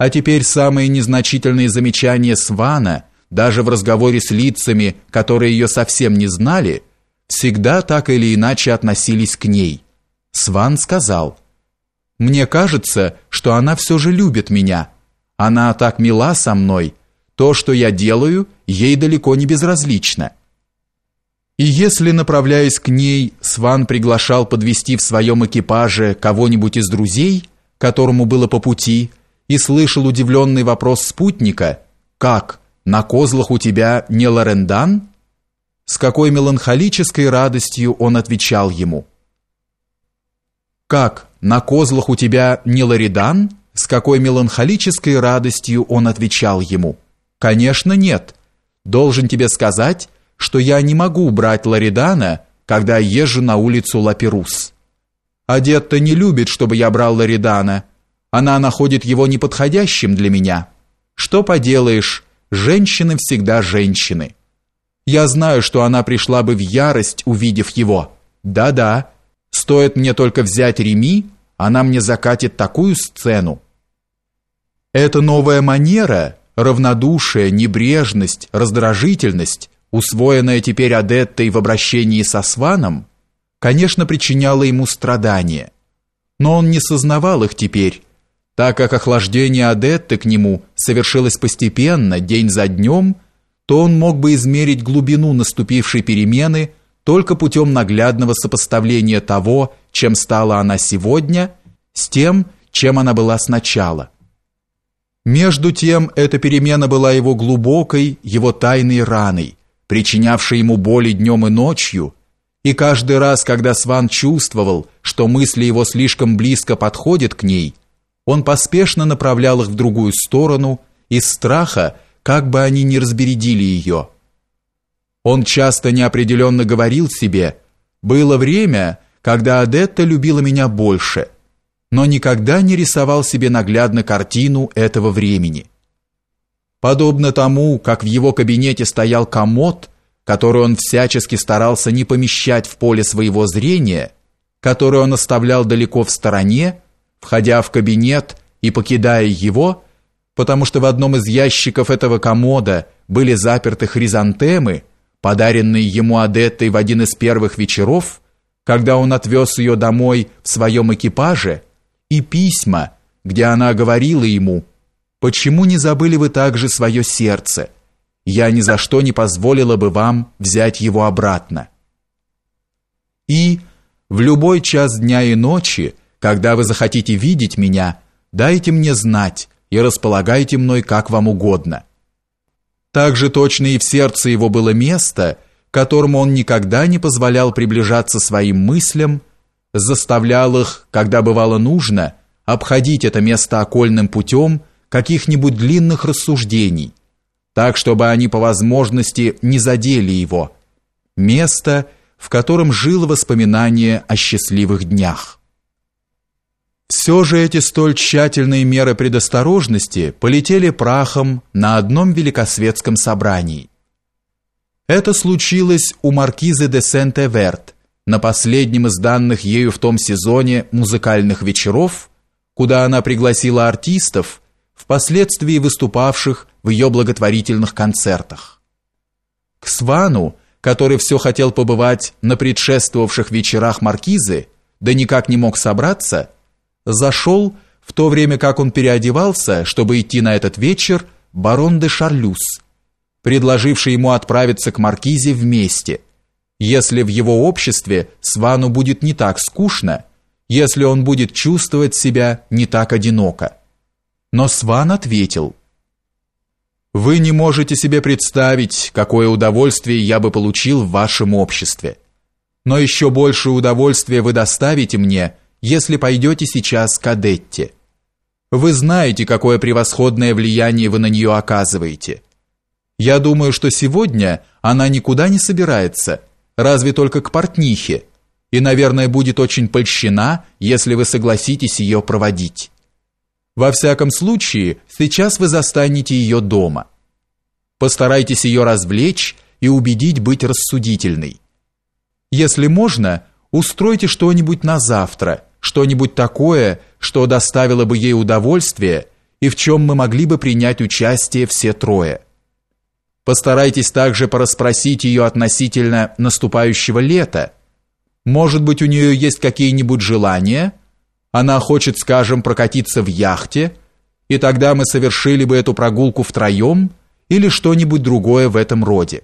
А теперь самые незначительные замечания Свана, даже в разговоре с лицами, которые ее совсем не знали, всегда так или иначе относились к ней. Сван сказал, «Мне кажется, что она все же любит меня. Она так мила со мной. То, что я делаю, ей далеко не безразлично». И если, направляясь к ней, Сван приглашал подвести в своем экипаже кого-нибудь из друзей, которому было по пути, и слышал удивленный вопрос спутника «Как, на козлах у тебя не Лорендан?» С какой меланхолической радостью он отвечал ему «Как, на козлах у тебя не Лоридан?» С какой меланхолической радостью он отвечал ему «Конечно нет. Должен тебе сказать, что я не могу брать Лоридана, когда езжу на улицу Лаперус. Адетта не любит, чтобы я брал Лоридана. Она находит его неподходящим для меня. Что поделаешь, женщины всегда женщины. Я знаю, что она пришла бы в ярость, увидев его. Да-да, стоит мне только взять Реми, она мне закатит такую сцену. Эта новая манера, равнодушие, небрежность, раздражительность усвоенная теперь Адеттой в обращении со Сваном, конечно, причиняла ему страдания, но он не сознавал их теперь, так как охлаждение Адетты к нему совершилось постепенно, день за днем, то он мог бы измерить глубину наступившей перемены только путем наглядного сопоставления того, чем стала она сегодня, с тем, чем она была сначала. Между тем, эта перемена была его глубокой, его тайной раной, причинявший ему боли днем и ночью, и каждый раз, когда Сван чувствовал, что мысли его слишком близко подходят к ней, он поспешно направлял их в другую сторону из страха, как бы они не разбередили ее. Он часто неопределенно говорил себе «Было время, когда Адетта любила меня больше», но никогда не рисовал себе наглядно картину этого времени. Подобно тому, как в его кабинете стоял комод, который он всячески старался не помещать в поле своего зрения, который он оставлял далеко в стороне, входя в кабинет и покидая его, потому что в одном из ящиков этого комода были заперты хризантемы, подаренные ему Адеттой в один из первых вечеров, когда он отвез ее домой в своем экипаже, и письма, где она говорила ему Почему не забыли вы также свое сердце? Я ни за что не позволила бы вам взять его обратно. И в любой час дня и ночи, когда вы захотите видеть меня, дайте мне знать и располагайте мной как вам угодно. Также точно и в сердце его было место, которому он никогда не позволял приближаться своим мыслям, заставлял их, когда бывало нужно, обходить это место окольным путем каких-нибудь длинных рассуждений, так, чтобы они по возможности не задели его. Место, в котором жило воспоминание о счастливых днях. Все же эти столь тщательные меры предосторожности полетели прахом на одном великосветском собрании. Это случилось у маркизы де Сент-Эверт на последнем из данных ею в том сезоне музыкальных вечеров, куда она пригласила артистов, впоследствии выступавших в ее благотворительных концертах. К Свану, который все хотел побывать на предшествовавших вечерах маркизы, да никак не мог собраться, зашел, в то время как он переодевался, чтобы идти на этот вечер, барон де Шарлюз, предложивший ему отправиться к маркизе вместе, если в его обществе Свану будет не так скучно, если он будет чувствовать себя не так одиноко. Но Сван ответил, «Вы не можете себе представить, какое удовольствие я бы получил в вашем обществе. Но еще большее удовольствие вы доставите мне, если пойдете сейчас к Адетте. Вы знаете, какое превосходное влияние вы на нее оказываете. Я думаю, что сегодня она никуда не собирается, разве только к портнихе, и, наверное, будет очень польщена, если вы согласитесь ее проводить». Во всяком случае, сейчас вы застанете ее дома. Постарайтесь ее развлечь и убедить быть рассудительной. Если можно, устройте что-нибудь на завтра, что-нибудь такое, что доставило бы ей удовольствие и в чем мы могли бы принять участие все трое. Постарайтесь также порасспросить ее относительно наступающего лета. Может быть, у нее есть какие-нибудь желания? Она хочет, скажем, прокатиться в яхте, и тогда мы совершили бы эту прогулку втроем или что-нибудь другое в этом роде.